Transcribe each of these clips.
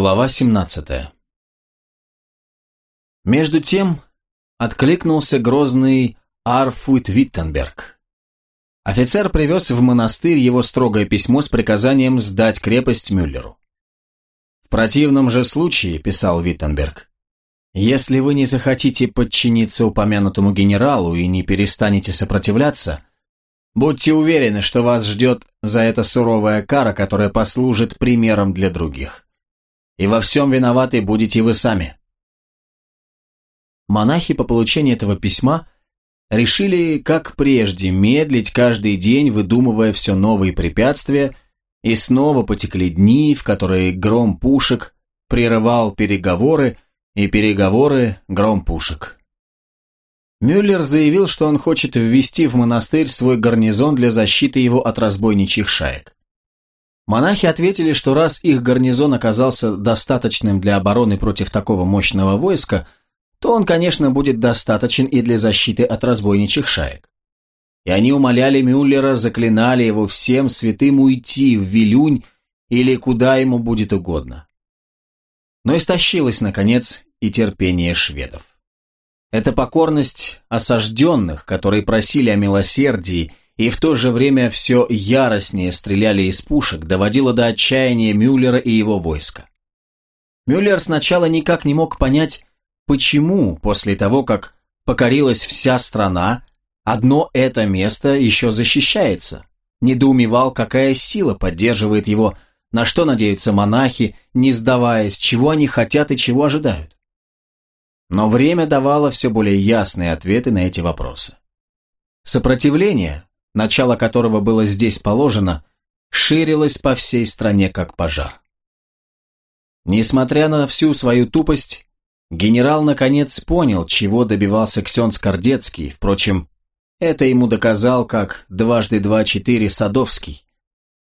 Глава 17 Между тем откликнулся грозный Арфуит Виттенберг. Офицер привез в монастырь его строгое письмо с приказанием сдать крепость Мюллеру. «В противном же случае», — писал Виттенберг, «если вы не захотите подчиниться упомянутому генералу и не перестанете сопротивляться, будьте уверены, что вас ждет за это суровая кара, которая послужит примером для других» и во всем виноваты будете вы сами. Монахи по получении этого письма решили, как прежде, медлить каждый день, выдумывая все новые препятствия, и снова потекли дни, в которые гром пушек прерывал переговоры, и переговоры гром пушек. Мюллер заявил, что он хочет ввести в монастырь свой гарнизон для защиты его от разбойничьих шаек. Монахи ответили, что раз их гарнизон оказался достаточным для обороны против такого мощного войска, то он, конечно, будет достаточен и для защиты от разбойничьих шаек. И они умоляли Мюллера, заклинали его всем святым уйти в Вилюнь или куда ему будет угодно. Но истощилось, наконец, и терпение шведов. Эта покорность осажденных, которые просили о милосердии и в то же время все яростнее стреляли из пушек, доводило до отчаяния Мюллера и его войска. Мюллер сначала никак не мог понять, почему после того, как покорилась вся страна, одно это место еще защищается, недоумевал, какая сила поддерживает его, на что надеются монахи, не сдаваясь, чего они хотят и чего ожидают. Но время давало все более ясные ответы на эти вопросы. Сопротивление, начало которого было здесь положено, ширилось по всей стране как пожар. Несмотря на всю свою тупость, генерал наконец понял, чего добивался Ксен Скордецкий, впрочем, это ему доказал как дважды два четыре Садовский.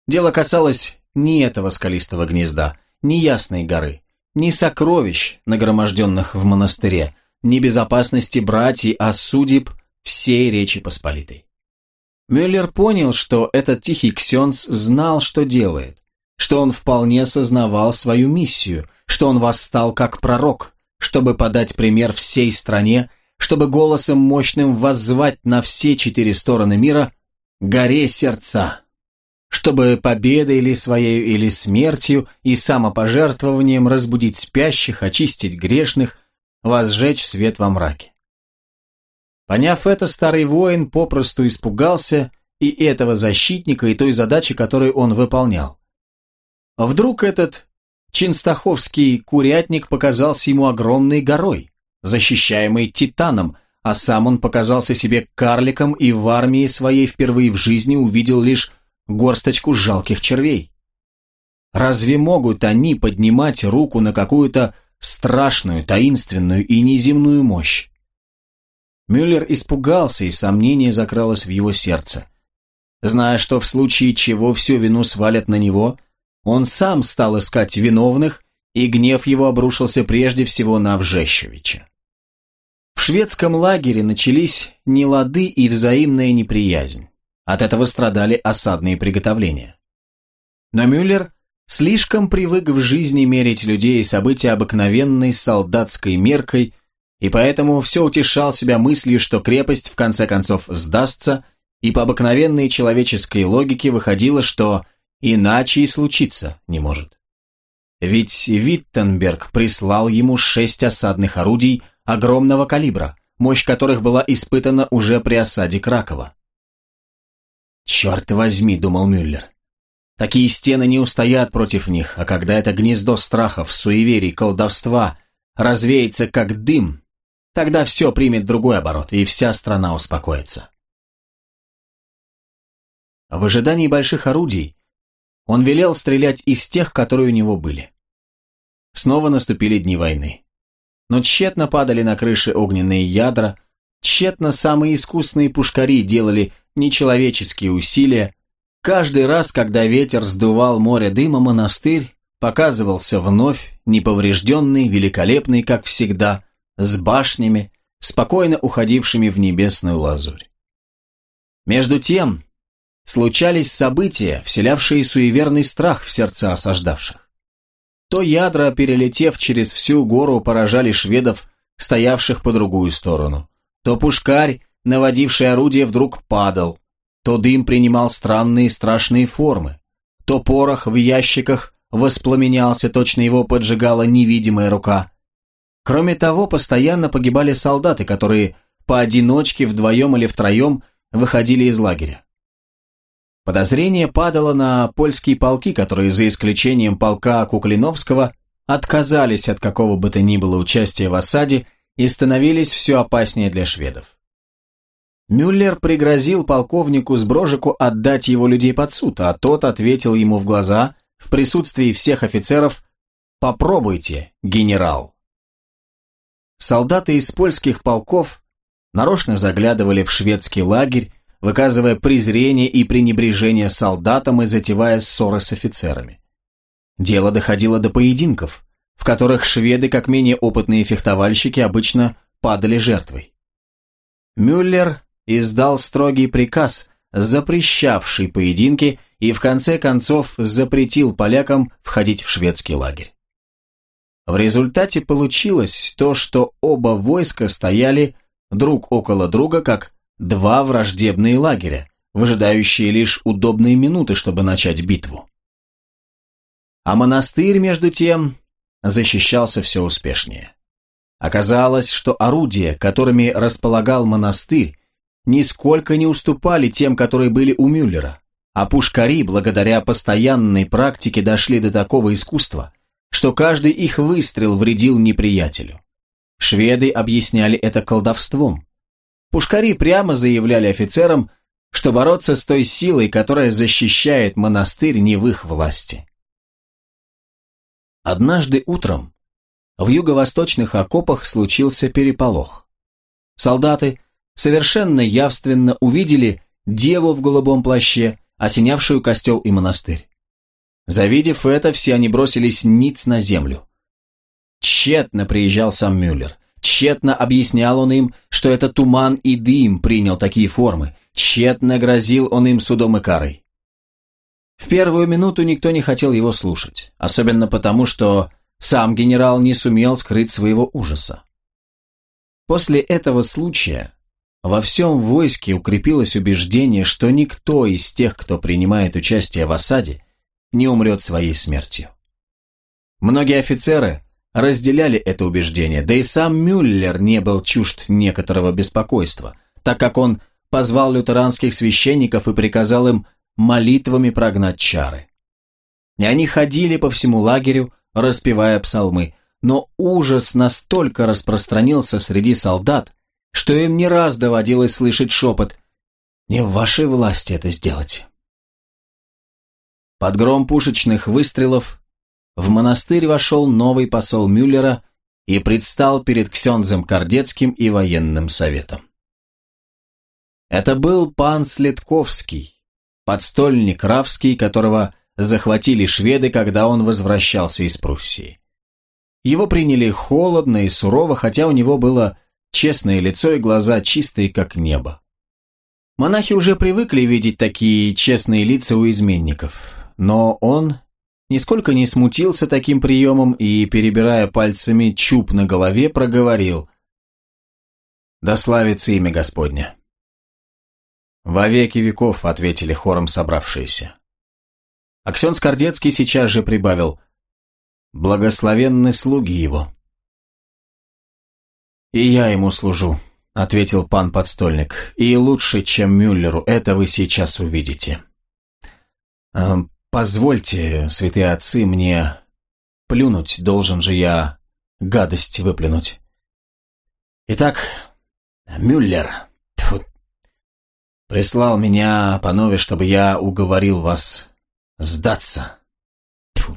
Дело касалось не этого скалистого гнезда, ни Ясной горы, ни сокровищ, нагроможденных в монастыре, ни безопасности братьев, а судеб всей Речи Посполитой. Мюллер понял, что этот тихий ксенц знал, что делает, что он вполне сознавал свою миссию, что он восстал как пророк, чтобы подать пример всей стране, чтобы голосом мощным воззвать на все четыре стороны мира «Горе сердца!», чтобы победой или своей, или смертью и самопожертвованием разбудить спящих, очистить грешных, возжечь свет во мраке. Поняв это, старый воин попросту испугался и этого защитника, и той задачи, которую он выполнял. Вдруг этот чинстаховский курятник показался ему огромной горой, защищаемой титаном, а сам он показался себе карликом и в армии своей впервые в жизни увидел лишь горсточку жалких червей. Разве могут они поднимать руку на какую-то страшную, таинственную и неземную мощь? Мюллер испугался, и сомнение закралось в его сердце. Зная, что в случае чего всю вину свалят на него, он сам стал искать виновных, и гнев его обрушился прежде всего на Вжещевича. В шведском лагере начались нелады и взаимная неприязнь. От этого страдали осадные приготовления. Но Мюллер слишком привык в жизни мерить людей и события обыкновенной солдатской меркой и поэтому все утешал себя мыслью, что крепость в конце концов сдастся, и по обыкновенной человеческой логике выходило, что иначе и случиться не может. Ведь Виттенберг прислал ему шесть осадных орудий огромного калибра, мощь которых была испытана уже при осаде Кракова. «Черт возьми», — думал Мюллер, — «такие стены не устоят против них, а когда это гнездо страхов, суеверий, колдовства развеется как дым, Тогда все примет другой оборот, и вся страна успокоится. В ожидании больших орудий он велел стрелять из тех, которые у него были. Снова наступили дни войны. Но тщетно падали на крыши огненные ядра, тщетно самые искусные пушкари делали нечеловеческие усилия. Каждый раз, когда ветер сдувал море дыма, монастырь показывался вновь, неповрежденный, великолепный, как всегда, с башнями, спокойно уходившими в небесную лазурь. Между тем, случались события, вселявшие суеверный страх в сердца осаждавших. то ядра, перелетев через всю гору, поражали шведов, стоявших по другую сторону, то пушкарь, наводивший орудие, вдруг падал, то дым принимал странные страшные формы, то порох в ящиках воспламенялся, точно его поджигала невидимая рука. Кроме того, постоянно погибали солдаты, которые поодиночке, вдвоем или втроем выходили из лагеря. Подозрение падало на польские полки, которые, за исключением полка Куклиновского, отказались от какого бы то ни было участия в осаде и становились все опаснее для шведов. Мюллер пригрозил полковнику Сброжику отдать его людей под суд, а тот ответил ему в глаза, в присутствии всех офицеров, «Попробуйте, генерал». Солдаты из польских полков нарочно заглядывали в шведский лагерь, выказывая презрение и пренебрежение солдатам и затевая ссоры с офицерами. Дело доходило до поединков, в которых шведы, как менее опытные фехтовальщики, обычно падали жертвой. Мюллер издал строгий приказ, запрещавший поединки, и в конце концов запретил полякам входить в шведский лагерь. В результате получилось то, что оба войска стояли друг около друга, как два враждебные лагеря, выжидающие лишь удобные минуты, чтобы начать битву. А монастырь, между тем, защищался все успешнее. Оказалось, что орудия, которыми располагал монастырь, нисколько не уступали тем, которые были у Мюллера, а пушкари, благодаря постоянной практике, дошли до такого искусства, что каждый их выстрел вредил неприятелю. Шведы объясняли это колдовством. Пушкари прямо заявляли офицерам, что бороться с той силой, которая защищает монастырь, не в их власти. Однажды утром в юго-восточных окопах случился переполох. Солдаты совершенно явственно увидели деву в голубом плаще, осенявшую костел и монастырь. Завидев это, все они бросились ниц на землю. Тщетно приезжал сам Мюллер. Тщетно объяснял он им, что это туман и дым принял такие формы. Тщетно грозил он им судом и карой. В первую минуту никто не хотел его слушать, особенно потому, что сам генерал не сумел скрыть своего ужаса. После этого случая во всем войске укрепилось убеждение, что никто из тех, кто принимает участие в осаде, не умрет своей смертью. Многие офицеры разделяли это убеждение, да и сам Мюллер не был чужд некоторого беспокойства, так как он позвал лютеранских священников и приказал им молитвами прогнать чары. И они ходили по всему лагерю, распевая псалмы, но ужас настолько распространился среди солдат, что им не раз доводилось слышать шепот «Не в вашей власти это сделать». Под гром пушечных выстрелов в монастырь вошел новый посол Мюллера и предстал перед Ксензем Кардецким и военным советом. Это был пан Следковский, подстольник Равский, которого захватили шведы, когда он возвращался из Пруссии. Его приняли холодно и сурово, хотя у него было честное лицо и глаза чистые, как небо. Монахи уже привыкли видеть такие честные лица у изменников, но он нисколько не смутился таким приемом и, перебирая пальцами чуб на голове, проговорил «Да славится имя Господня». «Во веки веков», — ответили хором собравшиеся. Аксен Скордецкий сейчас же прибавил «Благословенны слуги его». «И я ему служу», — ответил пан подстольник, «и лучше, чем Мюллеру, это вы сейчас увидите». «Э, «Позвольте, святые отцы, мне плюнуть, должен же я гадость выплюнуть». Итак, Мюллер, Прислал меня Панове, чтобы я уговорил вас сдаться. Тьфу.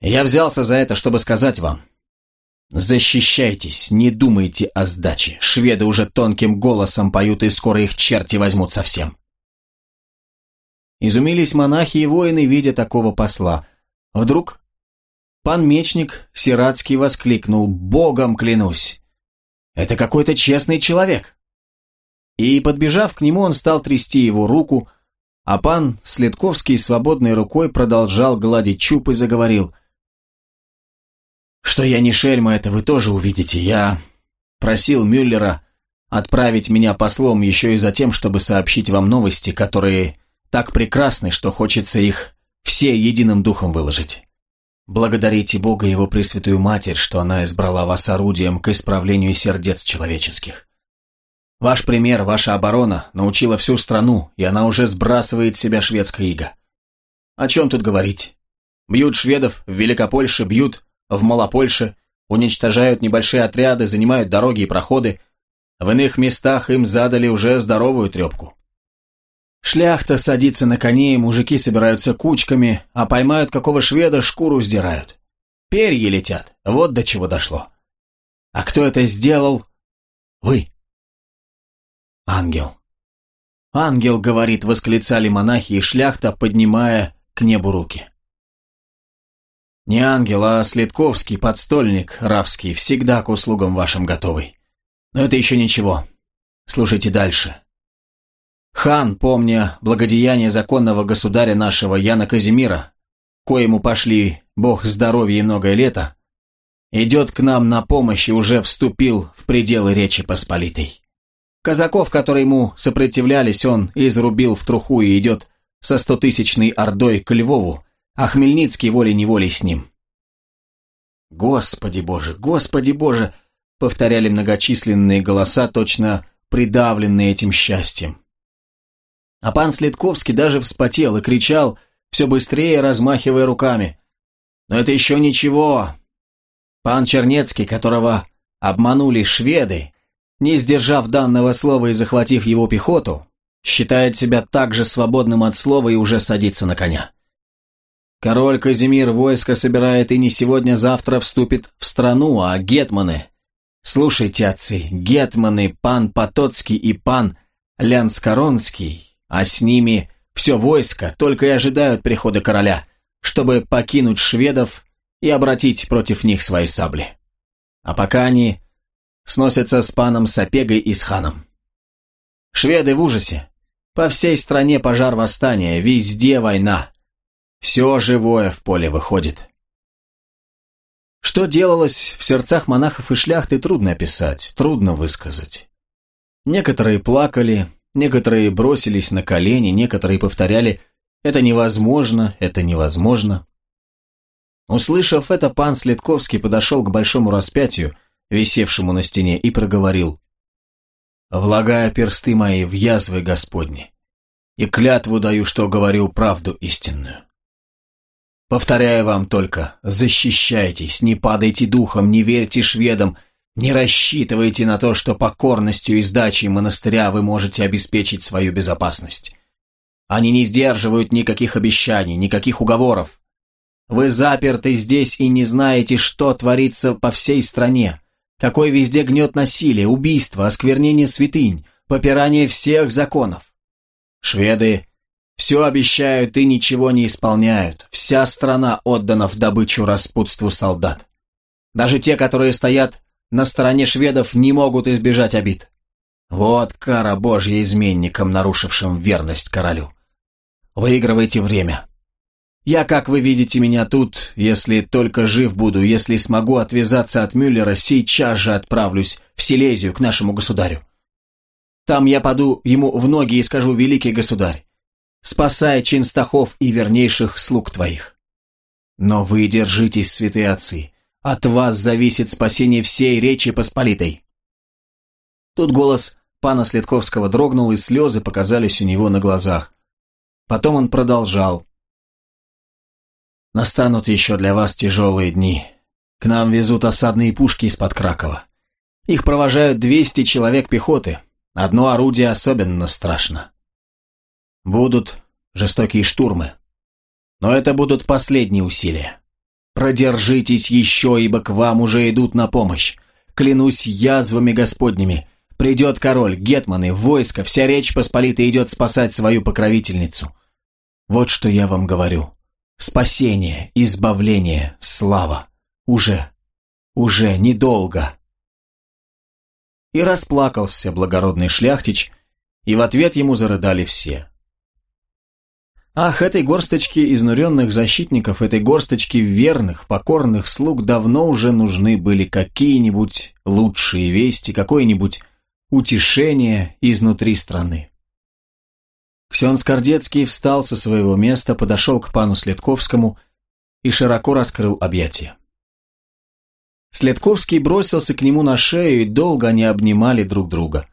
Я взялся за это, чтобы сказать вам. Защищайтесь, не думайте о сдаче. Шведы уже тонким голосом поют, и скоро их черти возьмут совсем. Изумились монахи и воины, видя такого посла. Вдруг пан Мечник Сиратский воскликнул «Богом клянусь! Это какой-то честный человек!» И, подбежав к нему, он стал трясти его руку, а пан Следковский свободной рукой продолжал гладить чуб и заговорил. «Что я не шельма, это вы тоже увидите. Я просил Мюллера отправить меня послом еще и за тем, чтобы сообщить вам новости, которые так прекрасны, что хочется их все единым духом выложить. Благодарите Бога и Его Пресвятую Матерь, что она избрала вас орудием к исправлению сердец человеческих. Ваш пример, ваша оборона научила всю страну, и она уже сбрасывает с себя шведское иго. О чем тут говорить? Бьют шведов в Великопольше, бьют в Малопольше, уничтожают небольшие отряды, занимают дороги и проходы. В иных местах им задали уже здоровую трепку. Шляхта садится на коней, мужики собираются кучками, а поймают какого шведа, шкуру сдирают. Перья летят, вот до чего дошло. А кто это сделал? Вы. Ангел. Ангел, говорит, восклицали монахи и шляхта, поднимая к небу руки. Не ангел, а Следковский, подстольник, равский, всегда к услугам вашим готовый. Но это еще ничего. Слушайте дальше. Хан, помня благодеяние законного государя нашего Яна Казимира, коему пошли бог здоровья и многое лето, идет к нам на помощь и уже вступил в пределы Речи Посполитой. Казаков, которые ему сопротивлялись, он изрубил в труху и идет со стотысячной ордой к Львову, а Хмельницкий волей-неволей с ним. «Господи Боже, Господи Боже!» — повторяли многочисленные голоса, точно придавленные этим счастьем. А пан Следковский даже вспотел и кричал, все быстрее размахивая руками. «Но это еще ничего!» Пан Чернецкий, которого обманули шведы, не сдержав данного слова и захватив его пехоту, считает себя также свободным от слова и уже садится на коня. Король Казимир войско собирает и не сегодня-завтра вступит в страну, а гетманы... Слушайте, отцы, гетманы пан Потоцкий и пан Лянскоронский, а с ними все войско только и ожидают прихода короля, чтобы покинуть шведов и обратить против них свои сабли. А пока они сносятся с паном Сапегой и с ханом. Шведы в ужасе. По всей стране пожар восстания, везде война. Все живое в поле выходит. Что делалось в сердцах монахов и шляхты, трудно описать, трудно высказать. Некоторые плакали, некоторые бросились на колени, некоторые повторяли «это невозможно, это невозможно». Услышав это, пан Следковский подошел к большому распятию, висевшему на стене, и проговорил «Влагая персты мои в язвы Господни, и клятву даю, что говорю правду истинную». Повторяю вам только, защищайтесь, не падайте духом, не верьте шведам, не рассчитывайте на то, что покорностью и сдачей монастыря вы можете обеспечить свою безопасность. Они не сдерживают никаких обещаний, никаких уговоров. Вы заперты здесь и не знаете, что творится по всей стране. Какой везде гнет насилие, убийство, осквернение святынь, попирание всех законов. Шведы все обещают и ничего не исполняют. Вся страна отдана в добычу распутству солдат. Даже те, которые стоят на стороне шведов, не могут избежать обид. Вот кара Божья изменникам, нарушившим верность королю. Выигрывайте время. Я, как вы видите меня тут, если только жив буду, если смогу отвязаться от Мюллера, сейчас же отправлюсь в Силезию к нашему государю. Там я паду ему в ноги и скажу, великий государь, спасая чинстахов и вернейших слуг твоих. Но вы держитесь, святые отцы, от вас зависит спасение всей Речи Посполитой. Тут голос пана Следковского дрогнул, и слезы показались у него на глазах. Потом он продолжал. «Настанут еще для вас тяжелые дни. К нам везут осадные пушки из-под Кракова. Их провожают 200 человек пехоты. Одно орудие особенно страшно. Будут жестокие штурмы. Но это будут последние усилия. Продержитесь еще, ибо к вам уже идут на помощь. Клянусь язвами господними. Придет король, гетманы, войско, вся речь посполита идет спасать свою покровительницу. Вот что я вам говорю. Спасение, избавление, слава. Уже, уже недолго. И расплакался благородный шляхтич, и в ответ ему зарыдали все. Ах, этой горсточке изнуренных защитников, этой горсточке верных, покорных слуг давно уже нужны были какие-нибудь лучшие вести, какое-нибудь утешение изнутри страны. Ксен Скордецкий встал со своего места, подошел к пану Следковскому и широко раскрыл объятия. Следковский бросился к нему на шею, и долго они обнимали друг друга.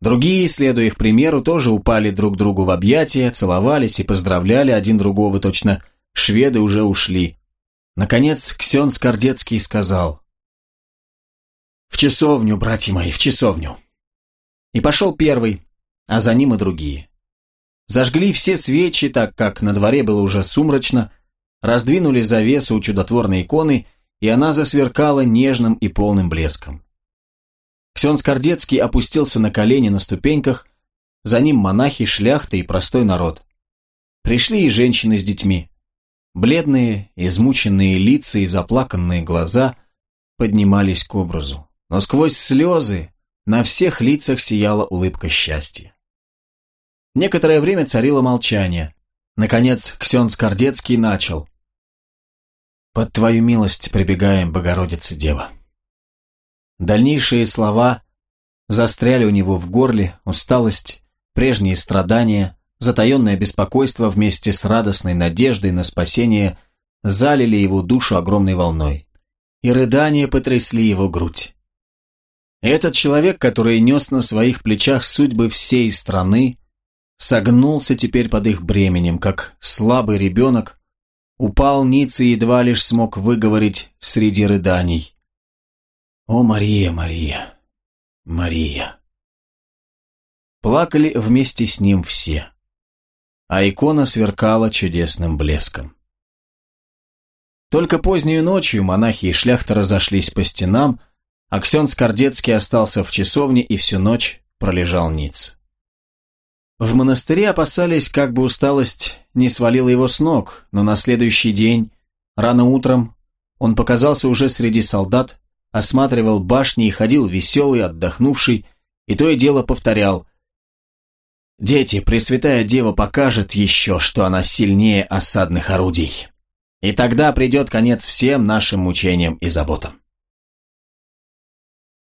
Другие, следуя их примеру, тоже упали друг другу в объятия, целовались и поздравляли один другого, точно шведы уже ушли. Наконец Ксен Скордецкий сказал «В часовню, братья мои, в часовню!» И пошел первый, а за ним и другие. Зажгли все свечи, так как на дворе было уже сумрачно, раздвинули завесу у чудотворной иконы – и она засверкала нежным и полным блеском. Ксен Скордецкий опустился на колени на ступеньках, за ним монахи, шляхта и простой народ. Пришли и женщины с детьми. Бледные, измученные лица и заплаканные глаза поднимались к образу, но сквозь слезы на всех лицах сияла улыбка счастья. Некоторое время царило молчание. Наконец Ксен Скордецкий начал. Под Твою милость прибегаем, Богородица Дева. Дальнейшие слова застряли у него в горле, усталость, прежние страдания, затаенное беспокойство вместе с радостной надеждой на спасение залили его душу огромной волной, и рыдания потрясли его грудь. Этот человек, который нес на своих плечах судьбы всей страны, согнулся теперь под их бременем, как слабый ребенок, Упал ниц и едва лишь смог выговорить среди рыданий. «О, Мария, Мария, Мария!» Плакали вместе с ним все, а икона сверкала чудесным блеском. Только позднюю ночью монахи и шляхта разошлись по стенам, а Ксен Скордецкий остался в часовне и всю ночь пролежал ниц. В монастыре опасались, как бы усталость не свалила его с ног, но на следующий день, рано утром, он показался уже среди солдат, осматривал башни и ходил веселый, отдохнувший, и то и дело повторял. «Дети, Пресвятая Дева покажет еще, что она сильнее осадных орудий, и тогда придет конец всем нашим мучениям и заботам».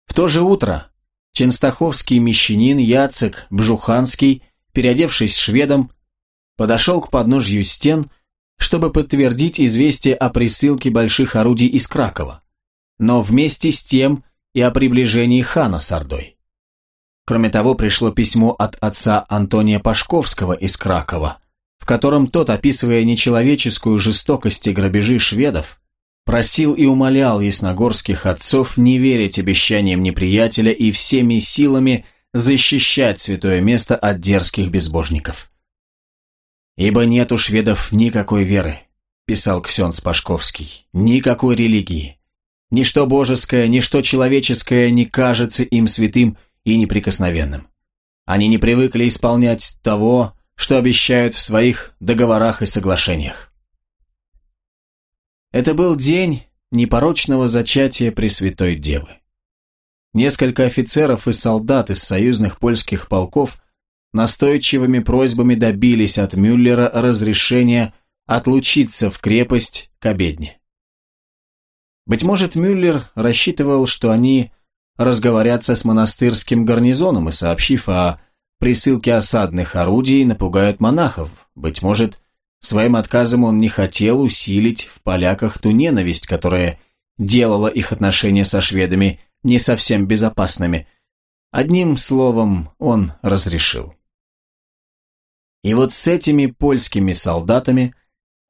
В то же утро Ченстаховский мещанин Яцек Бжуханский – переодевшись шведом, подошел к подножью стен, чтобы подтвердить известие о присылке больших орудий из Кракова, но вместе с тем и о приближении хана с Ордой. Кроме того, пришло письмо от отца Антония Пашковского из Кракова, в котором тот, описывая нечеловеческую жестокость и грабежи шведов, просил и умолял ясногорских отцов не верить обещаниям неприятеля и всеми силами защищать святое место от дерзких безбожников. «Ибо нет у шведов никакой веры», – писал Ксен Спашковский, – «никакой религии. Ничто божеское, ничто человеческое не кажется им святым и неприкосновенным. Они не привыкли исполнять того, что обещают в своих договорах и соглашениях. Это был день непорочного зачатия Пресвятой Девы. Несколько офицеров и солдат из союзных польских полков настойчивыми просьбами добились от Мюллера разрешения отлучиться в крепость к обедне. Быть может, Мюллер рассчитывал, что они разговорятся с монастырским гарнизоном и, сообщив о присылке осадных орудий, напугают монахов. Быть может, своим отказом он не хотел усилить в поляках ту ненависть, которая делала их отношения со шведами не совсем безопасными. Одним словом, он разрешил. И вот с этими польскими солдатами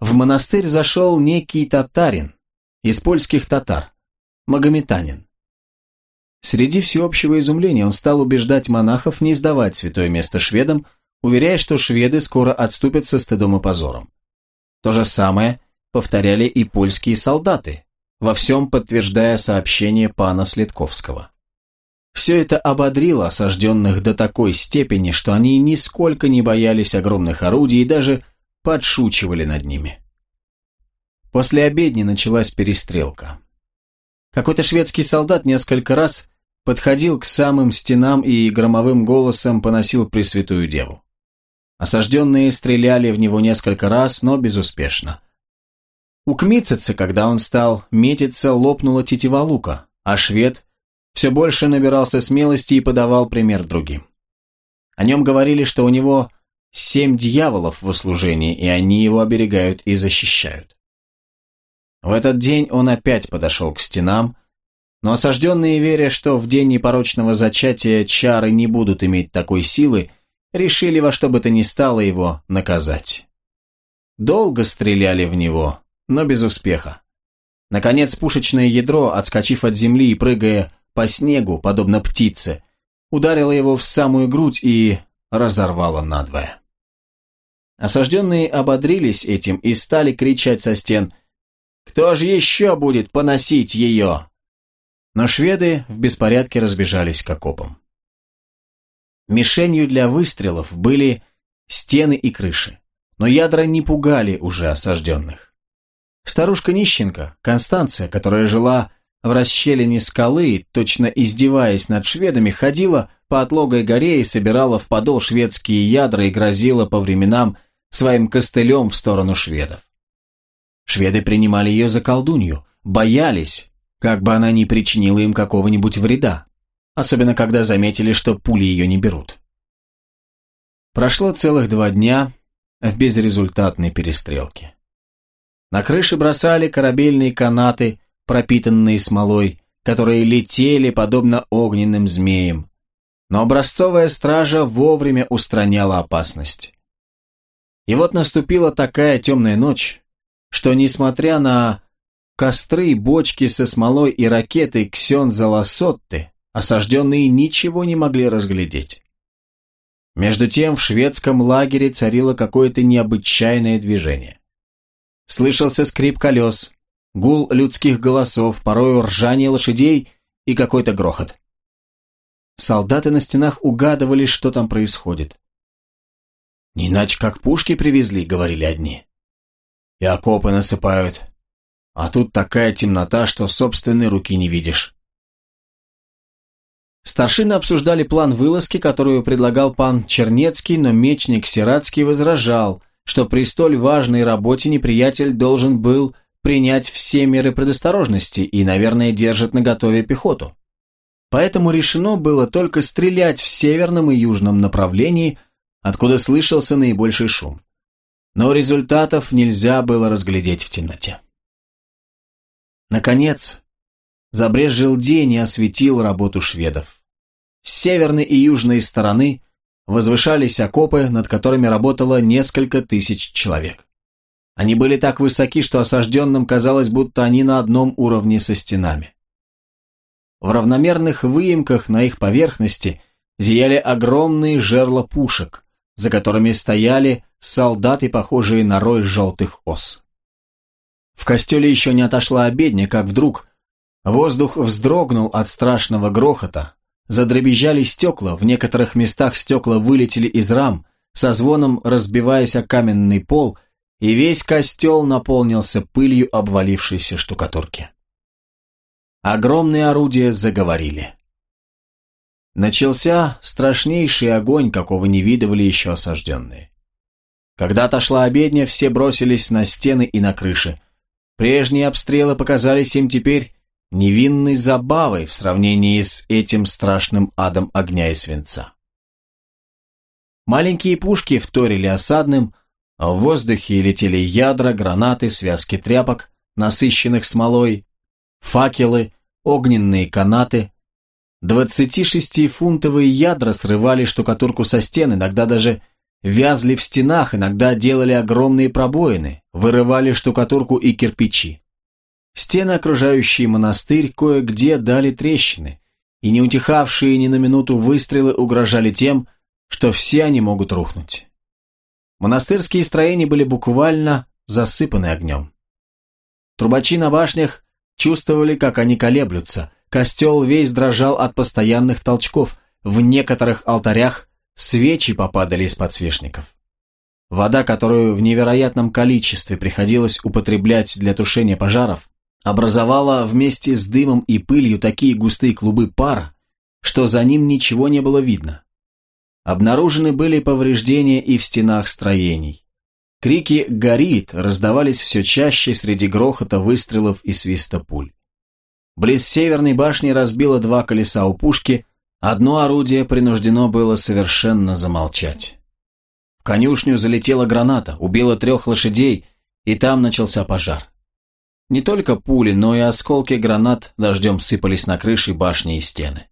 в монастырь зашел некий татарин из польских татар, магометанин. Среди всеобщего изумления он стал убеждать монахов не сдавать святое место шведам, уверяя, что шведы скоро отступят со стыдом и позором. То же самое повторяли и польские солдаты, во всем подтверждая сообщение пана Следковского. Все это ободрило осажденных до такой степени, что они нисколько не боялись огромных орудий и даже подшучивали над ними. После обедни началась перестрелка. Какой-то шведский солдат несколько раз подходил к самым стенам и громовым голосом поносил Пресвятую Деву. Осажденные стреляли в него несколько раз, но безуспешно. У Кмитцица, когда он стал метиться, лопнула тетива лука, а швед все больше набирался смелости и подавал пример другим. О нем говорили, что у него семь дьяволов в услужении, и они его оберегают и защищают. В этот день он опять подошел к стенам, но осажденные, веря, что в день непорочного зачатия чары не будут иметь такой силы, решили во что бы то ни стало его наказать. Долго стреляли в него, но без успеха. Наконец пушечное ядро, отскочив от земли и прыгая по снегу, подобно птице, ударило его в самую грудь и разорвало надвое. Осажденные ободрились этим и стали кричать со стен «Кто же еще будет поносить ее?» Но шведы в беспорядке разбежались к окопам. Мишенью для выстрелов были стены и крыши, но ядра не пугали уже осажденных. Старушка-нищенка, Констанция, которая жила в расщелине скалы, точно издеваясь над шведами, ходила по отлогой горе и собирала в подол шведские ядра и грозила по временам своим костылем в сторону шведов. Шведы принимали ее за колдунью, боялись, как бы она ни причинила им какого-нибудь вреда, особенно когда заметили, что пули ее не берут. Прошло целых два дня в безрезультатной перестрелке. На крыше бросали корабельные канаты, пропитанные смолой, которые летели подобно огненным змеям. Но образцовая стража вовремя устраняла опасность. И вот наступила такая темная ночь, что, несмотря на костры, бочки со смолой и ракеты Ксенза Лассотты, осажденные ничего не могли разглядеть. Между тем в шведском лагере царило какое-то необычайное движение. Слышался скрип колес, гул людских голосов, порою ржание лошадей и какой-то грохот. Солдаты на стенах угадывали, что там происходит. «Не иначе как пушки привезли», — говорили одни. «И окопы насыпают. А тут такая темнота, что собственной руки не видишь». Старшины обсуждали план вылазки, которую предлагал пан Чернецкий, но мечник Сиратский возражал, что при столь важной работе неприятель должен был принять все меры предосторожности и, наверное, держит наготове пехоту. Поэтому решено было только стрелять в северном и южном направлении, откуда слышался наибольший шум. Но результатов нельзя было разглядеть в темноте. Наконец, забрезжил день и осветил работу шведов. С северной и южной стороны возвышались окопы, над которыми работало несколько тысяч человек. Они были так высоки, что осажденным казалось, будто они на одном уровне со стенами. В равномерных выемках на их поверхности зияли огромные жерла пушек, за которыми стояли солдаты, похожие на рой желтых ос. В костеле еще не отошла обедня, как вдруг воздух вздрогнул от страшного грохота, задребезжали стекла, в некоторых местах стекла вылетели из рам, со звоном разбиваясь о каменный пол, и весь костел наполнился пылью обвалившейся штукатурки. Огромные орудия заговорили. Начался страшнейший огонь, какого не видывали еще осажденные. Когда отошла обедня, все бросились на стены и на крыши. Прежние обстрелы показались им теперь невинной забавой в сравнении с этим страшным адом огня и свинца. Маленькие пушки вторили осадным, а в воздухе летели ядра, гранаты, связки тряпок, насыщенных смолой, факелы, огненные канаты, 26-фунтовые ядра срывали штукатурку со стен, иногда даже вязли в стенах, иногда делали огромные пробоины, вырывали штукатурку и кирпичи. Стены, окружающие монастырь, кое-где дали трещины, и не утихавшие ни на минуту выстрелы угрожали тем, что все они могут рухнуть. Монастырские строения были буквально засыпаны огнем. Трубачи на башнях чувствовали, как они колеблются, Костел весь дрожал от постоянных толчков, в некоторых алтарях свечи попадали из подсвечников. Вода, которую в невероятном количестве приходилось употреблять для тушения пожаров, образовала вместе с дымом и пылью такие густые клубы пара, что за ним ничего не было видно. Обнаружены были повреждения и в стенах строений. Крики «Горит!» раздавались все чаще среди грохота выстрелов и свиста пуль. Близ северной башни разбило два колеса у пушки, одно орудие принуждено было совершенно замолчать. В конюшню залетела граната, убила трех лошадей, и там начался пожар. Не только пули, но и осколки гранат дождем сыпались на крыши, башни и стены.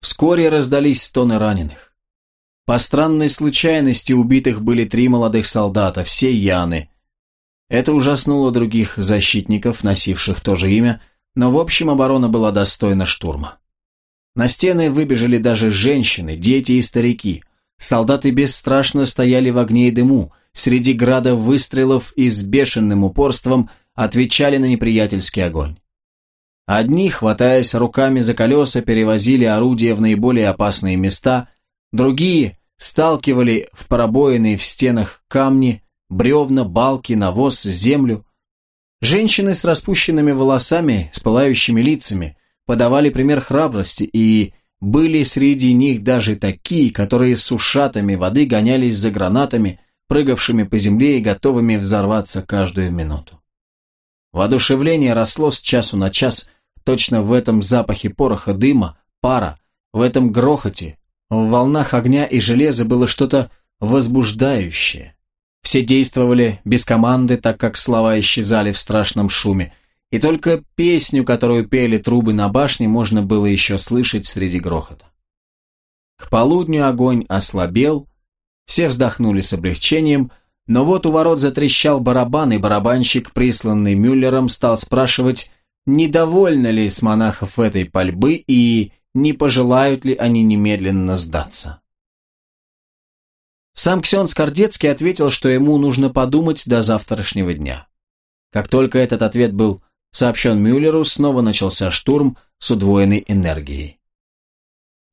Вскоре раздались стоны раненых. По странной случайности убитых были три молодых солдата, все Яны. Это ужаснуло других защитников, носивших то же имя, но в общем оборона была достойна штурма. На стены выбежали даже женщины, дети и старики. Солдаты бесстрашно стояли в огне и дыму, среди града выстрелов и с бешеным упорством отвечали на неприятельский огонь. Одни, хватаясь руками за колеса, перевозили орудия в наиболее опасные места, другие сталкивали в пробоины в стенах камни, бревна, балки, навоз, землю. Женщины с распущенными волосами, с пылающими лицами, подавали пример храбрости, и были среди них даже такие, которые с ушатами воды гонялись за гранатами, прыгавшими по земле и готовыми взорваться каждую минуту. Воодушевление росло с часу на час, точно в этом запахе пороха, дыма, пара, в этом грохоте, в волнах огня и железа было что-то возбуждающее. Все действовали без команды, так как слова исчезали в страшном шуме, и только песню, которую пели трубы на башне, можно было еще слышать среди грохота. К полудню огонь ослабел, все вздохнули с облегчением, но вот у ворот затрещал барабан, и барабанщик, присланный Мюллером, стал спрашивать, недовольны ли с монахов этой пальбы и не пожелают ли они немедленно сдаться. Сам Ксен Скордецкий ответил, что ему нужно подумать до завтрашнего дня. Как только этот ответ был сообщен Мюллеру, снова начался штурм с удвоенной энергией.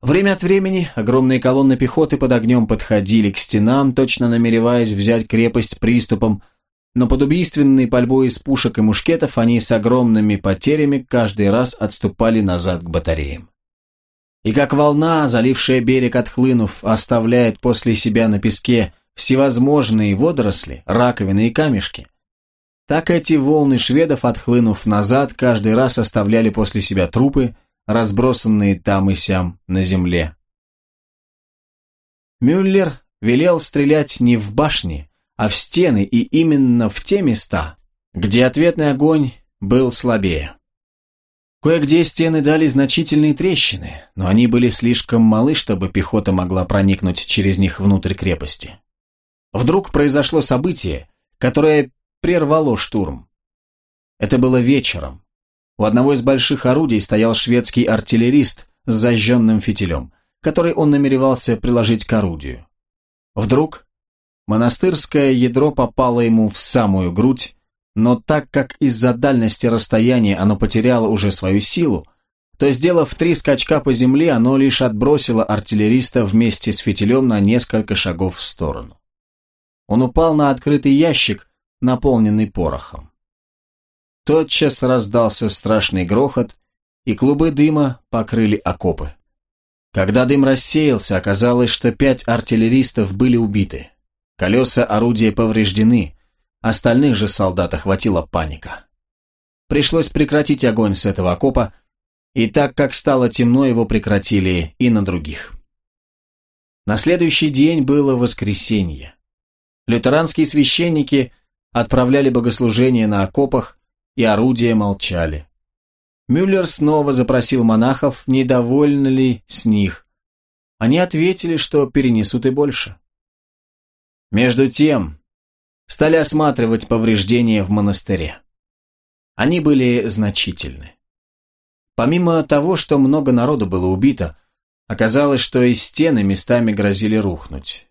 Время от времени огромные колонны пехоты под огнем подходили к стенам, точно намереваясь взять крепость приступом, но под убийственной пальбой из пушек и мушкетов они с огромными потерями каждый раз отступали назад к батареям. И как волна, залившая берег отхлынув, оставляет после себя на песке всевозможные водоросли, раковины и камешки, так эти волны шведов, отхлынув назад, каждый раз оставляли после себя трупы, разбросанные там и сям на земле. Мюллер велел стрелять не в башни, а в стены и именно в те места, где ответный огонь был слабее. Кое-где стены дали значительные трещины, но они были слишком малы, чтобы пехота могла проникнуть через них внутрь крепости. Вдруг произошло событие, которое прервало штурм. Это было вечером. У одного из больших орудий стоял шведский артиллерист с зажженным фитилем, который он намеревался приложить к орудию. Вдруг монастырское ядро попало ему в самую грудь, но так как из-за дальности расстояния оно потеряло уже свою силу, то, сделав три скачка по земле, оно лишь отбросило артиллериста вместе с фитилем на несколько шагов в сторону. Он упал на открытый ящик, наполненный порохом. Тотчас раздался страшный грохот, и клубы дыма покрыли окопы. Когда дым рассеялся, оказалось, что пять артиллеристов были убиты. Колеса орудия повреждены, Остальных же солдат охватила паника. Пришлось прекратить огонь с этого окопа, и так как стало темно, его прекратили и на других. На следующий день было воскресенье. Лютеранские священники отправляли богослужения на окопах, и орудия молчали. Мюллер снова запросил монахов, недовольны ли с них. Они ответили, что перенесут и больше. Между тем, стали осматривать повреждения в монастыре. Они были значительны. Помимо того, что много народу было убито, оказалось, что и стены местами грозили рухнуть.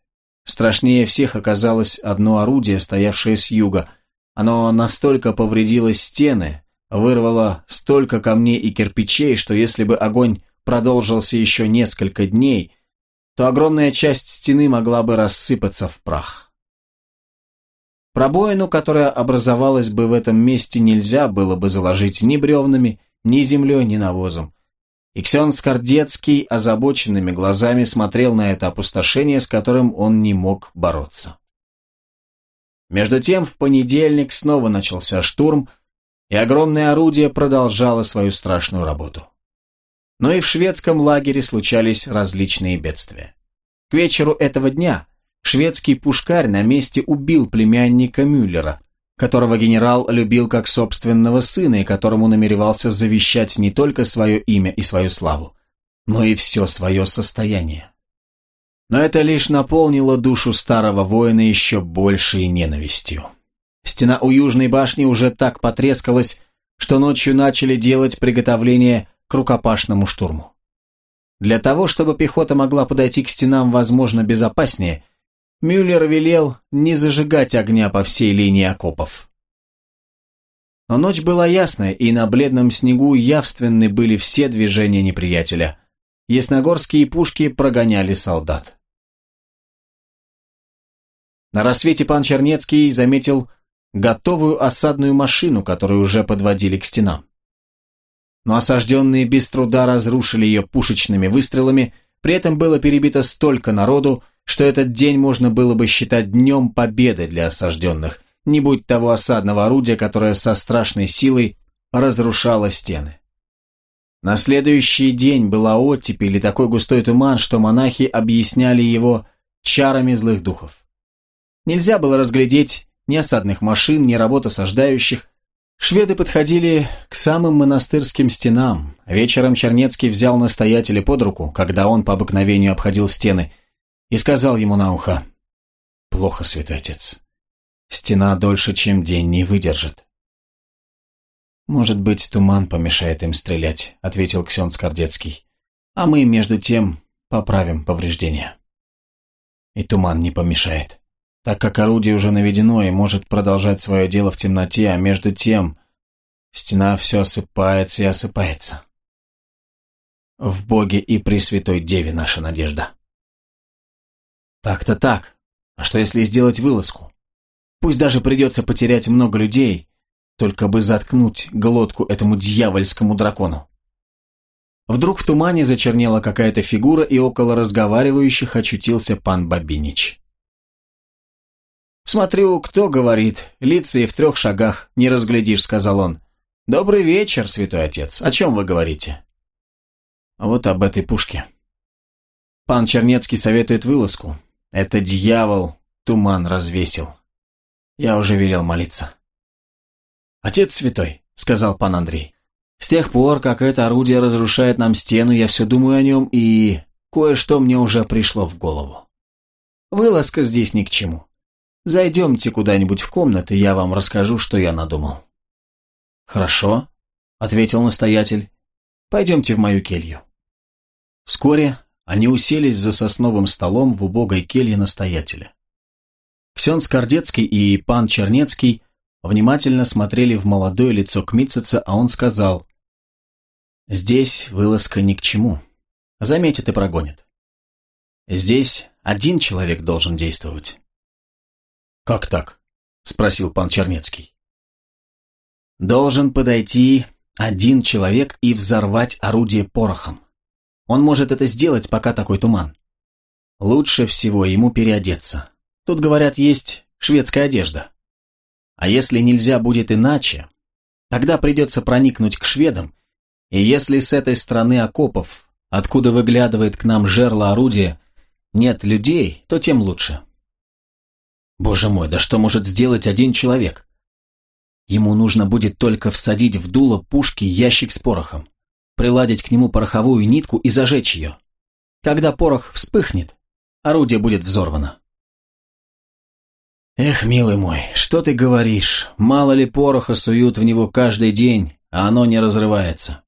Страшнее всех оказалось одно орудие, стоявшее с юга. Оно настолько повредило стены, вырвало столько камней и кирпичей, что если бы огонь продолжился еще несколько дней, то огромная часть стены могла бы рассыпаться в прах. Пробоину, которая образовалась бы в этом месте, нельзя было бы заложить ни бревнами, ни землей, ни навозом. Иксион Скордецкий озабоченными глазами смотрел на это опустошение, с которым он не мог бороться. Между тем, в понедельник снова начался штурм, и огромное орудие продолжало свою страшную работу. Но и в шведском лагере случались различные бедствия. К вечеру этого дня шведский пушкарь на месте убил племянника Мюллера, которого генерал любил как собственного сына и которому намеревался завещать не только свое имя и свою славу, но и все свое состояние. Но это лишь наполнило душу старого воина еще большей ненавистью. Стена у южной башни уже так потрескалась, что ночью начали делать приготовление к рукопашному штурму. Для того, чтобы пехота могла подойти к стенам, возможно, безопаснее – Мюллер велел не зажигать огня по всей линии окопов. Но ночь была ясная, и на бледном снегу явственны были все движения неприятеля. Ясногорские пушки прогоняли солдат. На рассвете пан Чернецкий заметил готовую осадную машину, которую уже подводили к стенам. Но осажденные без труда разрушили ее пушечными выстрелами, при этом было перебито столько народу, что этот день можно было бы считать днем победы для осажденных, не будь того осадного орудия, которое со страшной силой разрушало стены. На следующий день была оттепель и такой густой туман, что монахи объясняли его чарами злых духов. Нельзя было разглядеть ни осадных машин, ни работ осаждающих. Шведы подходили к самым монастырским стенам. Вечером Чернецкий взял настоятеля под руку, когда он по обыкновению обходил стены – и сказал ему на ухо, «Плохо, святой отец. Стена дольше, чем день, не выдержит». «Может быть, туман помешает им стрелять», — ответил Ксен Скордецкий. «А мы, между тем, поправим повреждения». И туман не помешает, так как орудие уже наведено и может продолжать свое дело в темноте, а между тем стена все осыпается и осыпается. В Боге и Пресвятой Деве наша надежда. Так-то так. А что если сделать вылазку? Пусть даже придется потерять много людей, только бы заткнуть глотку этому дьявольскому дракону. Вдруг в тумане зачернела какая-то фигура, и около разговаривающих очутился пан Бабинич. «Смотрю, кто говорит, лица и в трех шагах, не разглядишь», — сказал он. «Добрый вечер, святой отец. О чем вы говорите?» «Вот об этой пушке». Пан Чернецкий советует вылазку. Это дьявол туман развесил. Я уже велел молиться. «Отец святой», — сказал пан Андрей, — «с тех пор, как это орудие разрушает нам стену, я все думаю о нем, и кое-что мне уже пришло в голову. Вылазка здесь ни к чему. Зайдемте куда-нибудь в комнаты, я вам расскажу, что я надумал». «Хорошо», — ответил настоятель, — «пойдемте в мою келью». Вскоре они уселись за сосновым столом в убогой келье настоятеля. Ксен Скордецкий и пан Чернецкий внимательно смотрели в молодое лицо Кмитцица, а он сказал, «Здесь вылазка ни к чему. Заметит и прогонит. Здесь один человек должен действовать». «Как так?» — спросил пан Чернецкий. «Должен подойти один человек и взорвать орудие порохом. Он может это сделать, пока такой туман. Лучше всего ему переодеться. Тут, говорят, есть шведская одежда. А если нельзя будет иначе, тогда придется проникнуть к шведам, и если с этой стороны окопов, откуда выглядывает к нам жерло орудия, нет людей, то тем лучше. Боже мой, да что может сделать один человек? Ему нужно будет только всадить в дуло пушки ящик с порохом приладить к нему пороховую нитку и зажечь ее. Когда порох вспыхнет, орудие будет взорвано. Эх, милый мой, что ты говоришь? Мало ли пороха суют в него каждый день, а оно не разрывается.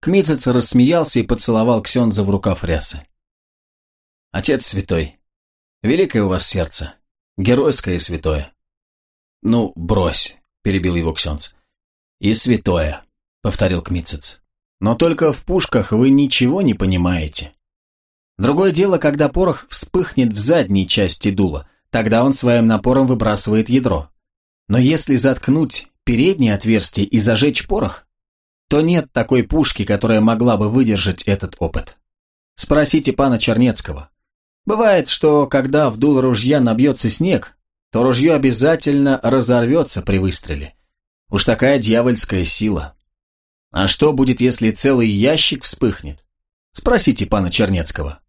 Кмицец рассмеялся и поцеловал Ксенза в рукав рясы. Отец святой, великое у вас сердце, геройское и святое. Ну, брось, перебил его Ксенц. И святое, повторил Кмицец. Но только в пушках вы ничего не понимаете. Другое дело, когда порох вспыхнет в задней части дула, тогда он своим напором выбрасывает ядро. Но если заткнуть переднее отверстие и зажечь порох, то нет такой пушки, которая могла бы выдержать этот опыт. Спросите пана Чернецкого. Бывает, что когда в дул ружья набьется снег, то ружье обязательно разорвется при выстреле. Уж такая дьявольская сила. А что будет, если целый ящик вспыхнет? Спросите пана Чернецкого.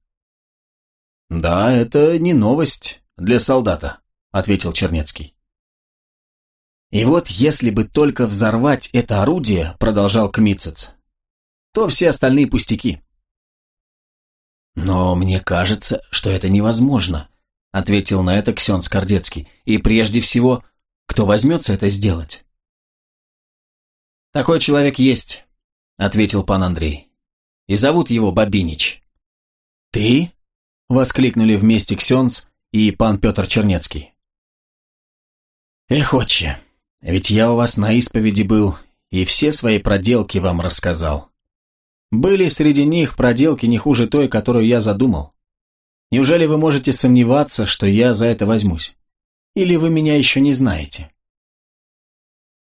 Да, это не новость для солдата, ответил Чернецкий. И вот если бы только взорвать это орудие, продолжал Кмитцец, то все остальные пустяки. «Но мне кажется, что это невозможно», — ответил на это Ксен Скордецкий. «И прежде всего, кто возьмется это сделать?» «Такой человек есть», — ответил пан Андрей. «И зовут его Бабинич». «Ты?» — воскликнули вместе Ксенц и пан Петр Чернецкий. «Эх, отче, ведь я у вас на исповеди был и все свои проделки вам рассказал. Были среди них проделки не хуже той, которую я задумал. Неужели вы можете сомневаться, что я за это возьмусь? Или вы меня еще не знаете?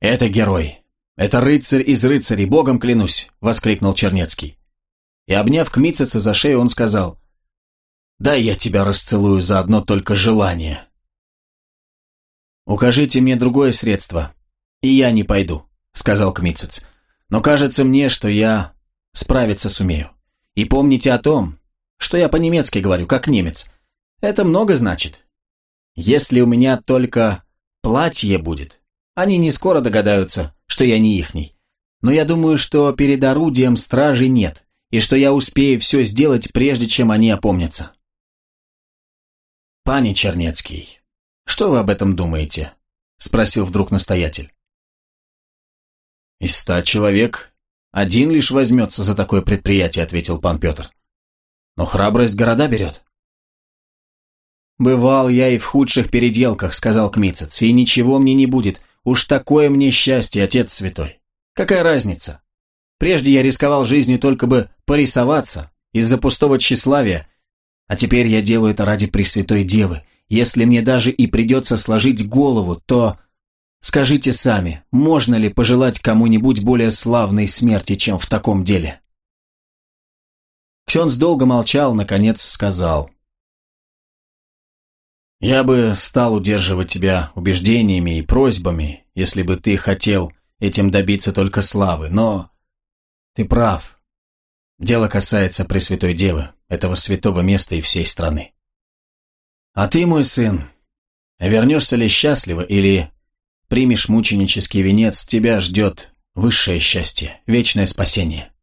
Это герой. Это рыцарь из рыцарей, богом клянусь, воскликнул Чернецкий. И обняв Кмитцица за шею, он сказал, «Да я тебя расцелую за одно только желание». «Укажите мне другое средство, и я не пойду», — сказал Кмитцец. «Но кажется мне, что я Справиться сумею. И помните о том, что я по-немецки говорю, как немец. Это много значит. Если у меня только платье будет, они не скоро догадаются, что я не ихний. Но я думаю, что перед орудием стражи нет, и что я успею все сделать, прежде чем они опомнятся. «Пане Чернецкий, что вы об этом думаете?» – спросил вдруг настоятель. «Из ста человек один лишь возьмется за такое предприятие, ответил пан Петр. Но храбрость города берет. «Бывал я и в худших переделках», — сказал Кмицец, — «и ничего мне не будет. Уж такое мне счастье, Отец Святой. Какая разница? Прежде я рисковал жизнью только бы порисоваться из-за пустого тщеславия, а теперь я делаю это ради Пресвятой Девы. Если мне даже и придется сложить голову, то Скажите сами, можно ли пожелать кому-нибудь более славной смерти, чем в таком деле? Ксенс долго молчал, наконец сказал. «Я бы стал удерживать тебя убеждениями и просьбами, если бы ты хотел этим добиться только славы, но ты прав. Дело касается Пресвятой Девы, этого святого места и всей страны. А ты, мой сын, вернешься ли счастливо или примешь мученический венец, тебя ждет высшее счастье, вечное спасение.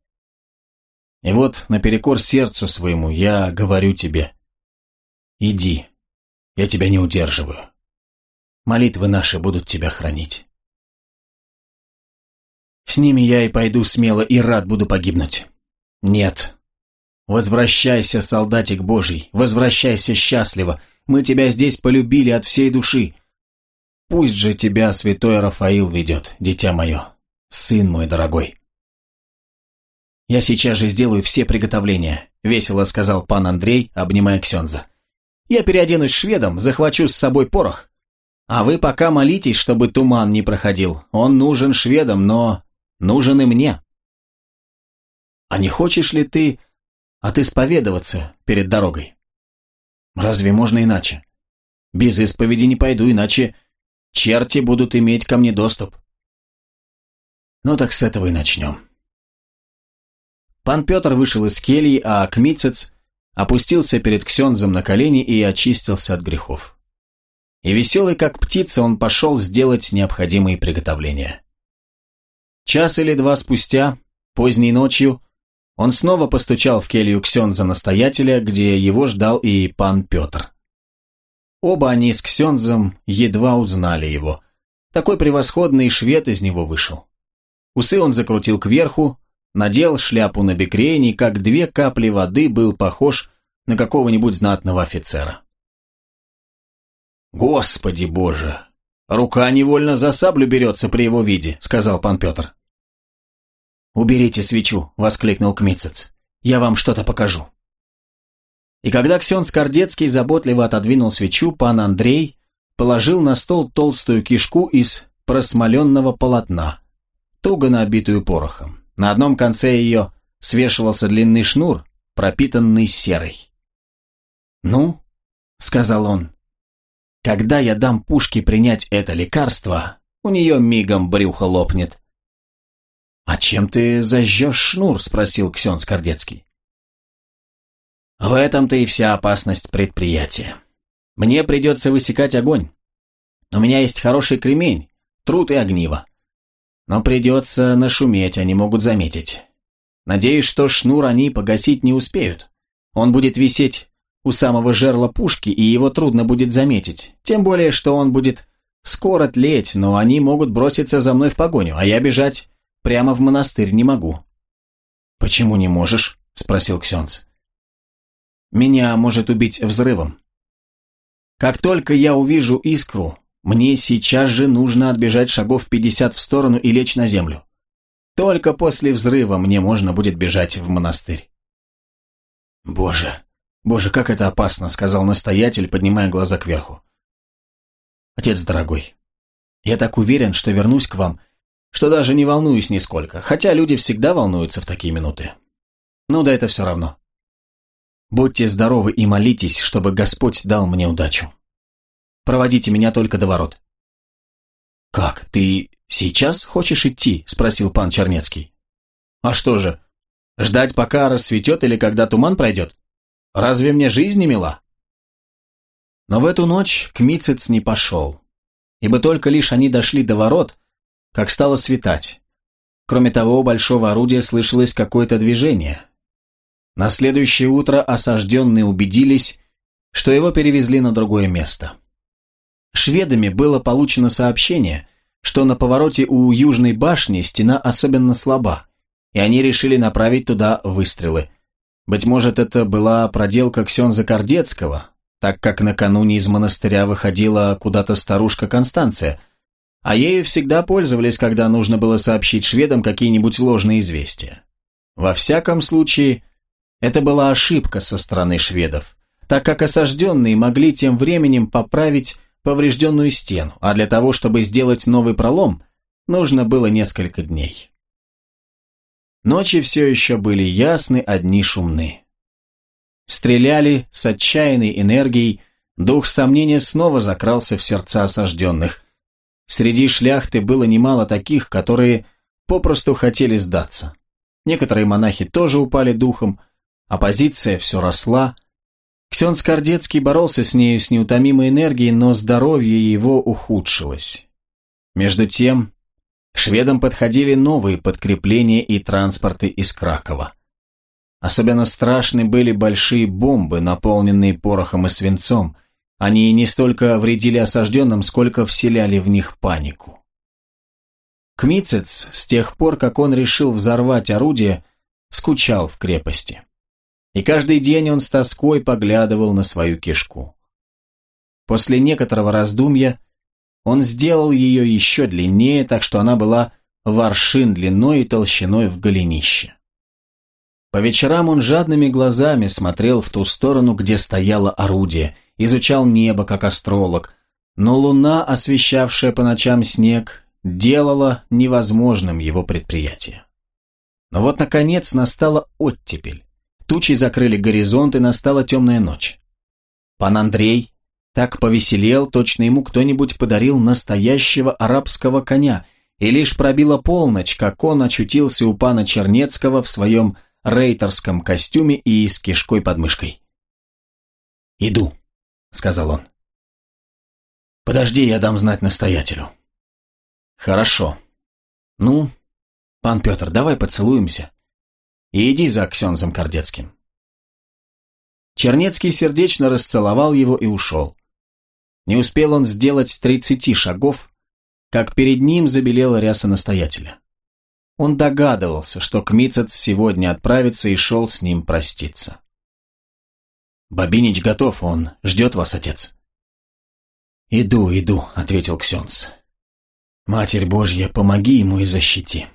И вот, наперекор сердцу своему, я говорю тебе, иди, я тебя не удерживаю. Молитвы наши будут тебя хранить. С ними я и пойду смело и рад буду погибнуть. Нет. Возвращайся, солдатик Божий, возвращайся счастливо. Мы тебя здесь полюбили от всей души. Пусть же тебя святой Рафаил ведет, дитя мое, сын мой дорогой. Я сейчас же сделаю все приготовления, весело сказал пан Андрей, обнимая Ксенза. Я переоденусь шведом, захвачу с собой порох. А вы пока молитесь, чтобы туман не проходил. Он нужен шведам, но нужен и мне. А не хочешь ли ты отисповедоваться перед дорогой? Разве можно иначе? Без исповеди не пойду, иначе Черти будут иметь ко мне доступ. Ну так с этого и начнем. Пан Петр вышел из кельи, а Кмицец опустился перед Ксензом на колени и очистился от грехов. И веселый, как птица, он пошел сделать необходимые приготовления. Час или два спустя, поздней ночью, он снова постучал в келью Ксенза-настоятеля, где его ждал и пан Петр. Оба они с Ксензом едва узнали его. Такой превосходный швед из него вышел. Усы он закрутил кверху, надел шляпу на бекрень и, как две капли воды, был похож на какого-нибудь знатного офицера. «Господи боже! Рука невольно за саблю берется при его виде», — сказал пан Петр. «Уберите свечу», — воскликнул Кмицец. «Я вам что-то покажу». И когда Ксен Скордецкий заботливо отодвинул свечу, пан Андрей положил на стол толстую кишку из просмоленного полотна, туго набитую порохом. На одном конце ее свешивался длинный шнур, пропитанный серой. «Ну», — сказал он, — «когда я дам пушке принять это лекарство, у нее мигом брюхо лопнет». «А чем ты зажжешь шнур?» — спросил Ксен Скордецкий. «В этом-то и вся опасность предприятия. Мне придется высекать огонь. У меня есть хороший кремень, труд и огниво. Но придется нашуметь, они могут заметить. Надеюсь, что шнур они погасить не успеют. Он будет висеть у самого жерла пушки, и его трудно будет заметить. Тем более, что он будет скоро тлеть, но они могут броситься за мной в погоню, а я бежать прямо в монастырь не могу. «Почему не можешь?» – спросил Ксенц. «Меня может убить взрывом. Как только я увижу искру, мне сейчас же нужно отбежать шагов 50 в сторону и лечь на землю. Только после взрыва мне можно будет бежать в монастырь. Боже, боже, как это опасно, сказал настоятель, поднимая глаза кверху. Отец дорогой, я так уверен, что вернусь к вам, что даже не волнуюсь нисколько, хотя люди всегда волнуются в такие минуты. Ну да это все равно. Будьте здоровы и молитесь, чтобы Господь дал мне удачу. Проводите меня только до ворот». «Как, ты сейчас хочешь идти?» – спросил пан Чернецкий. «А что же, ждать пока рассветет или когда туман пройдет? Разве мне жизнь не мила?» Но в эту ночь Кмицец не пошел, ибо только лишь они дошли до ворот, как стало светать. Кроме того, у большого орудия слышалось какое-то движение. На следующее утро осажденные убедились, что его перевезли на другое место. Шведами было получено сообщение, что на повороте у Южной башни стена особенно слаба, и они решили направить туда выстрелы. Быть может, это была проделка Ксенза Кордецкого, так как накануне из монастыря выходила куда-то старушка Констанция, а ею всегда пользовались, когда нужно было сообщить шведам какие-нибудь ложные известия. Во всяком случае, это была ошибка со стороны шведов, так как осажденные могли тем временем поправить поврежденную стену, а для того, чтобы сделать новый пролом, нужно было несколько дней. Ночи все еще были ясны, одни шумны. Стреляли с отчаянной энергией, дух сомнения снова закрался в сердца осажденных. Среди шляхты было немало таких, которые попросту хотели сдаться. Некоторые монахи тоже упали духом, оппозиция все росла, Ксен Скордецкий боролся с нею с неутомимой энергией, но здоровье его ухудшилось. Между тем, к шведам подходили новые подкрепления и транспорты из Кракова. Особенно страшны были большие бомбы, наполненные порохом и свинцом. Они не столько вредили осажденным, сколько вселяли в них панику. Кмицец, с тех пор, как он решил взорвать орудие, скучал в крепости и каждый день он с тоской поглядывал на свою кишку. После некоторого раздумья он сделал ее еще длиннее, так что она была воршин длиной и толщиной в голенище. По вечерам он жадными глазами смотрел в ту сторону, где стояло орудие, изучал небо, как астролог, но луна, освещавшая по ночам снег, делала невозможным его предприятие. Но вот, наконец, настала оттепель. Тучи закрыли горизонт, и настала темная ночь. Пан Андрей так повеселел, точно ему кто-нибудь подарил настоящего арабского коня, и лишь пробила полночь, как он очутился у пана Чернецкого в своем рейтерском костюме и с кишкой под мышкой. «Иду», — сказал он. «Подожди, я дам знать настоятелю». «Хорошо. Ну, пан Петр, давай поцелуемся. И иди за Аксензом Кордецким. Чернецкий сердечно расцеловал его и ушел. Не успел он сделать тридцати шагов, как перед ним забелела ряса настоятеля. Он догадывался, что Кмицец сегодня отправится и шел с ним проститься. «Бабинич готов, он ждет вас, отец». «Иду, иду», — ответил Ксенц. «Матерь Божья, помоги ему и защити».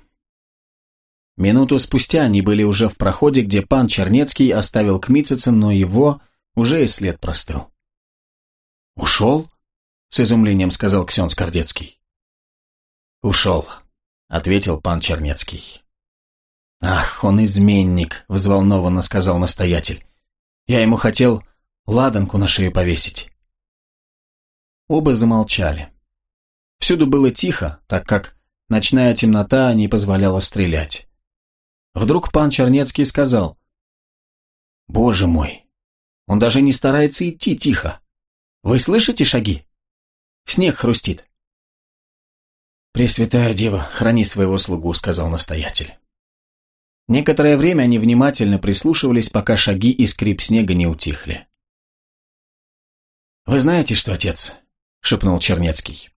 Минуту спустя они были уже в проходе, где пан Чернецкий оставил Кмитцица, но его уже и след простыл. «Ушел?» — с изумлением сказал Ксен Скордецкий. «Ушел», — ответил пан Чернецкий. «Ах, он изменник», — взволнованно сказал настоятель. «Я ему хотел ладанку на шею повесить». Оба замолчали. Всюду было тихо, так как ночная темнота не позволяла стрелять. Вдруг пан Чернецкий сказал, «Боже мой, он даже не старается идти тихо. Вы слышите шаги? Снег хрустит». «Пресвятая Дева, храни своего слугу», — сказал настоятель. Некоторое время они внимательно прислушивались, пока шаги и скрип снега не утихли. «Вы знаете что, отец?» — шепнул Чернецкий.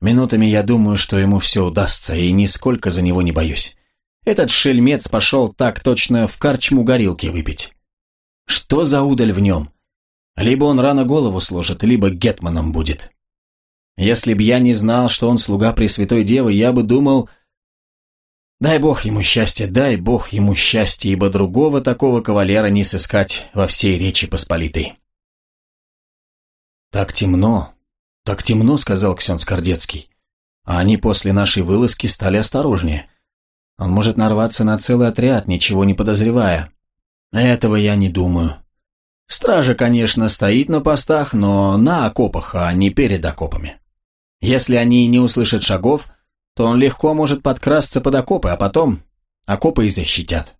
«Минутами я думаю, что ему все удастся, и нисколько за него не боюсь. Этот шельмец пошел так точно в карчму горилки выпить. Что за удаль в нем? Либо он рано голову сложит, либо гетманом будет. Если б я не знал, что он слуга Пресвятой Девы, я бы думал, Дай бог ему счастья, дай бог ему счастья, ибо другого такого кавалера не сыскать во всей Речи Посполитой. «Так темно, так темно», — сказал Ксен Скордецкий. «А они после нашей вылазки стали осторожнее. Он может нарваться на целый отряд, ничего не подозревая. Этого я не думаю. Стража, конечно, стоит на постах, но на окопах, а не перед окопами. Если они не услышат шагов, то он легко может подкрасться под окопы, а потом окопы и защитят.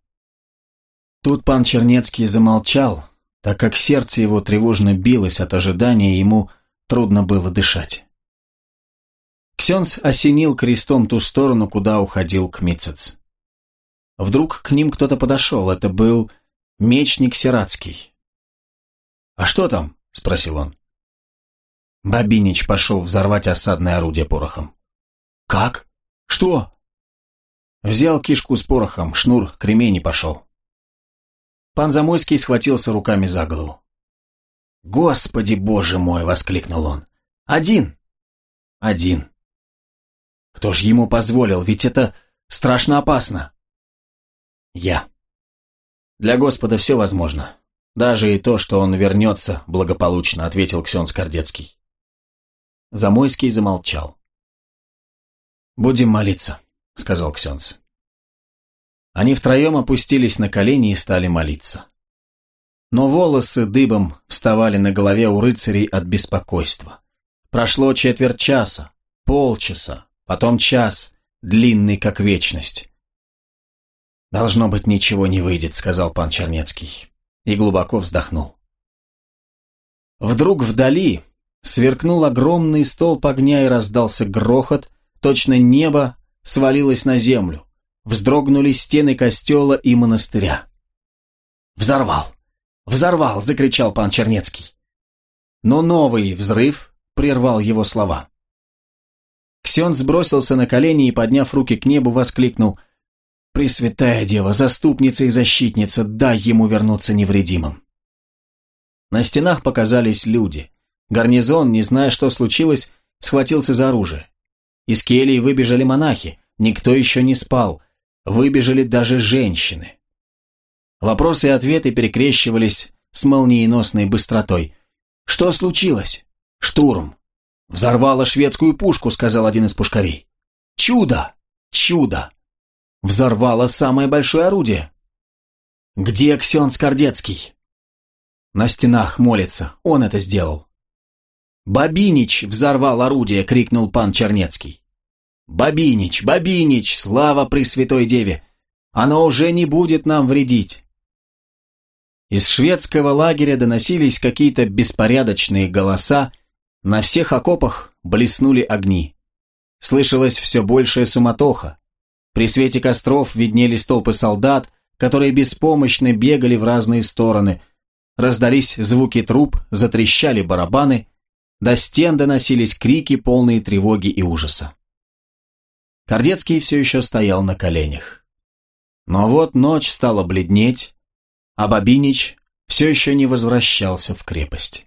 Тут пан Чернецкий замолчал, так как сердце его тревожно билось от ожидания, и ему трудно было дышать. Ксенс осенил крестом ту сторону, куда уходил Кмицец. Вдруг к ним кто-то подошел, это был мечник Сиратский. «А что там?» — спросил он. Бабинич пошел взорвать осадное орудие порохом. «Как? Что?» Взял кишку с порохом, шнур к ремени пошел. Пан Замойский схватился руками за голову. «Господи, боже мой!» — воскликнул он. «Один!» «Один!» «Кто ж ему позволил? Ведь это страшно опасно!» «Я!» «Для Господа все возможно. Даже и то, что он вернется благополучно», — ответил Ксен Скордецкий. Замойский замолчал. «Будем молиться», — сказал Ксенц. Они втроем опустились на колени и стали молиться. Но волосы дыбом вставали на голове у рыцарей от беспокойства. Прошло четверть часа, полчаса, потом час, длинный как вечность. «Должно быть, ничего не выйдет», — сказал пан Чернецкий, и глубоко вздохнул. Вдруг вдали сверкнул огромный столб огня и раздался грохот, Точно небо свалилось на землю. Вздрогнули стены костела и монастыря. «Взорвал! Взорвал!» — закричал пан Чернецкий. Но новый взрыв прервал его слова. Ксен сбросился на колени и, подняв руки к небу, воскликнул «Пресвятая Дева, заступница и защитница, дай ему вернуться невредимым!» На стенах показались люди. Гарнизон, не зная, что случилось, схватился за оружие. Из келии выбежали монахи, никто еще не спал, выбежали даже женщины. Вопросы и ответы перекрещивались с молниеносной быстротой. «Что случилось?» «Штурм!» «Взорвала шведскую пушку», — сказал один из пушкарей. «Чудо! Чудо!» «Взорвала самое большое орудие!» «Где Ксен Скордецкий?» «На стенах молится, он это сделал». «Бабинич взорвал орудие!» — крикнул пан Чернецкий. «Бабинич! Бабинич! Слава Пресвятой Деве! Оно уже не будет нам вредить!» Из шведского лагеря доносились какие-то беспорядочные голоса, на всех окопах блеснули огни. Слышалось все большая суматоха. При свете костров виднелись толпы солдат, которые беспомощно бегали в разные стороны. Раздались звуки труп, затрещали барабаны, до стен доносились крики, полные тревоги и ужаса. Кордецкий все еще стоял на коленях. Но вот ночь стала бледнеть, а Бабинич все еще не возвращался в крепость.